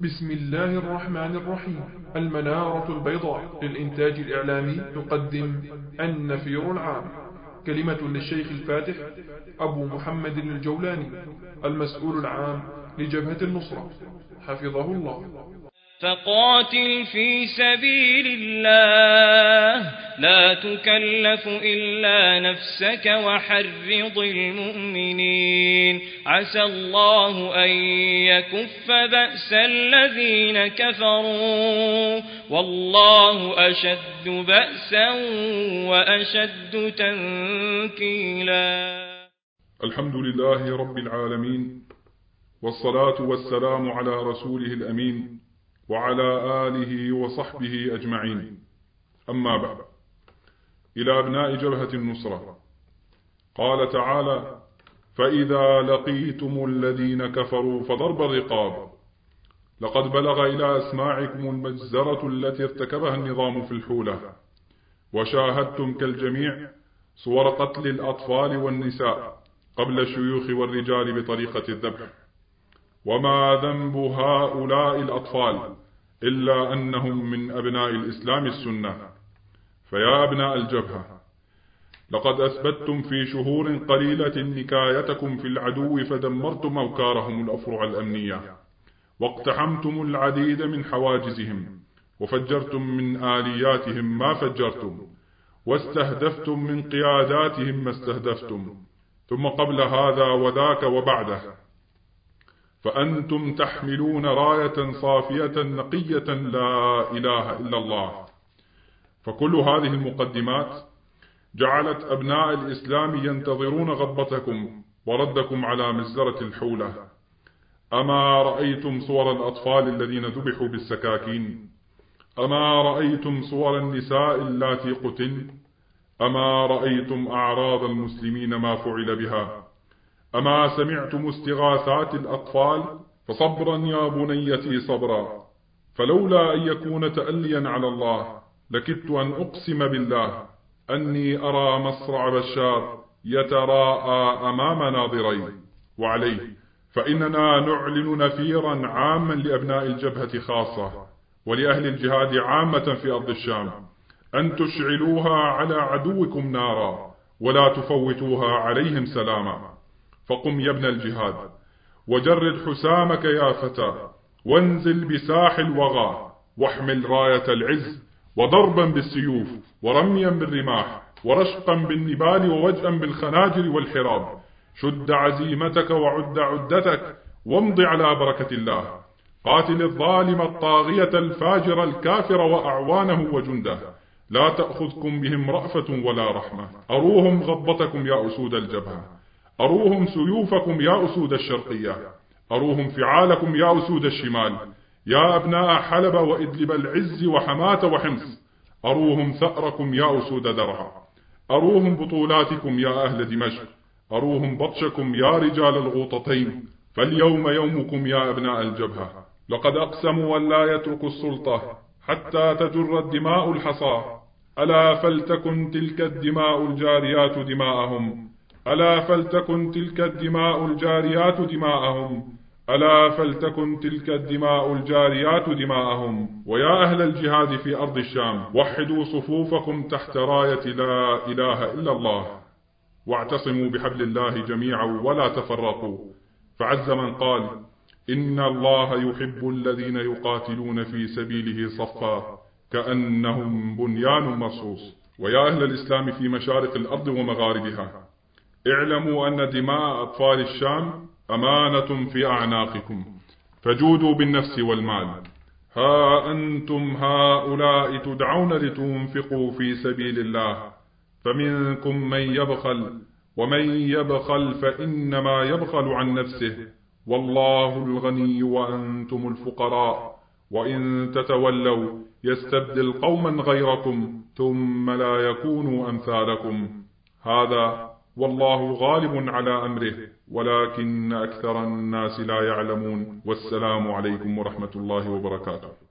بسم الله الرحمن الرحيم. المنارة البيضاء للإنتاج الإعلامي تقدم النفير العام. كلمة للشيخ الفاتح أبو محمد الجولاني المسؤول العام لجبهة النصرة. حفظه الله. فقاتل في سبيل الله. لا تكلف إلا نفسك وحرض المؤمنين. عسى الله أن يكف بأس الذين كفروا. والله أشد بأسا وأشد تنكيلا. الحمد لله رب العالمين والصلاة والسلام على رسوله الأمين. وعلى آله وصحبه أجمعين. أما بعد. إلى أبناء جبهة النصرة. قال تعالى فإذا لقيتم الذين كفروا فضرب الرقاب. لقد بلغ إلى أسماعكم المجزرة التي ارتكبها النظام في الحولة. وشاهدتم كالجميع صور قتل الأطفال والنساء قبل الشيوخ والرجال بطريقة الذبح. وما ذنب هؤلاء الأطفال إلا أنهم من أبناء الإسلام السنة. فيا أبناء الجبهة لقد أثبتم في شهور قليلة نكايتكم في العدو فدمرتم أوكارهم الأفرع الأمنية واقتحمتم العديد من حواجزهم وفجرتم من آلياتهم ما فجرتم واستهدفتم من قياداتهم ما استهدفتم ثم قبل هذا وذاك وبعده. فأنتم تحملون راية صافية نقية لا إله إلا الله. فكل هذه المقدمات جعلت أبناء الإسلام ينتظرون غضبتكم وردكم على مزرة الحولة. أما رأيتم صور الأطفال الذين ذبحوا بالسكاكين؟ أما رأيتم صور النساء اللاتي قتل؟ أما رأيتم أعراض المسلمين ما فعل بها؟ أما سمعتم استغاثات الأطفال فصبرا يا بنيتي صبرا فلولا أن يكون تأليا على الله لكدت أن أقسم بالله أني أرى مصرع بشار يتراءى أمام ناظري وعليه فإننا نعلن نفيرا عاما لأبناء الجبهة خاصة ولأهل الجهاد عامة في أرض الشام أن تشعلوها على عدوكم نارا ولا تفوتوها عليهم سلاما. فقم يا ابن الجهاد. وجرد حسامك يا فتى. وانزل بساح الوغى. واحمل راية العز. وضربا بالسيوف. ورميا بالرماح. ورشقا بالنبال. ووجئا بالخناجر والحراب. شد عزيمتك وعد عدتك. وامض على بركة الله. قاتل الظالم الطاغية الفاجر الكافر وأعوانه وجنده. لا تأخذكم بهم رأفة ولا رحمة. أروهم غضبتكم يا أسود الجبهة. أروهم سيوفكم يا أسود الشرقية. أروهم فعالكم يا أسود الشمال. يا أبناء حلب وإدلب العز وحماة وحمص. أروهم ثأركم يا أسود درعا. أروهم بطولاتكم يا أهل دمشق. أروهم بطشكم يا رجال الغوطتين. فاليوم يومكم يا أبناء الجبهة. لقد أقسموا أن لا يتركوا السلطة حتى تجر الدماء الحصى. ألا فلتكن تلك الدماء الجاريات دماءهم؟ ألا فلتكن تلك الدماء الجاريات دماءهم؟ ألا فلتكن تلك الدماء الجاريات دماءهم؟ ويا أهل الجهاد في أرض الشام وحدوا صفوفكم تحت راية لا إله إلا الله. واعتصموا بحبل الله جميعا ولا تفرقوا. فعز من قال إن الله يحب الذين يقاتلون في سبيله صفا كأنهم بنيان مرصوص ويا أهل الإسلام في مشارق الأرض ومغاربها اعلموا أن دماء أطفال الشام أمانة في أعناقكم. فجودوا بالنفس والمال. ها أنتم هؤلاء تدعون لتنفقوا في سبيل الله. فمنكم من يبخل ومن يبخل فإنما يبخل عن نفسه. والله الغني وأنتم الفقراء. وإن تتولوا يستبدل قوما غيركم ثم لا يكونوا أمثالكم. هذا والله غالب على أمره ولكن أكثر الناس لا يعلمون. والسلام عليكم ورحمة الله وبركاته.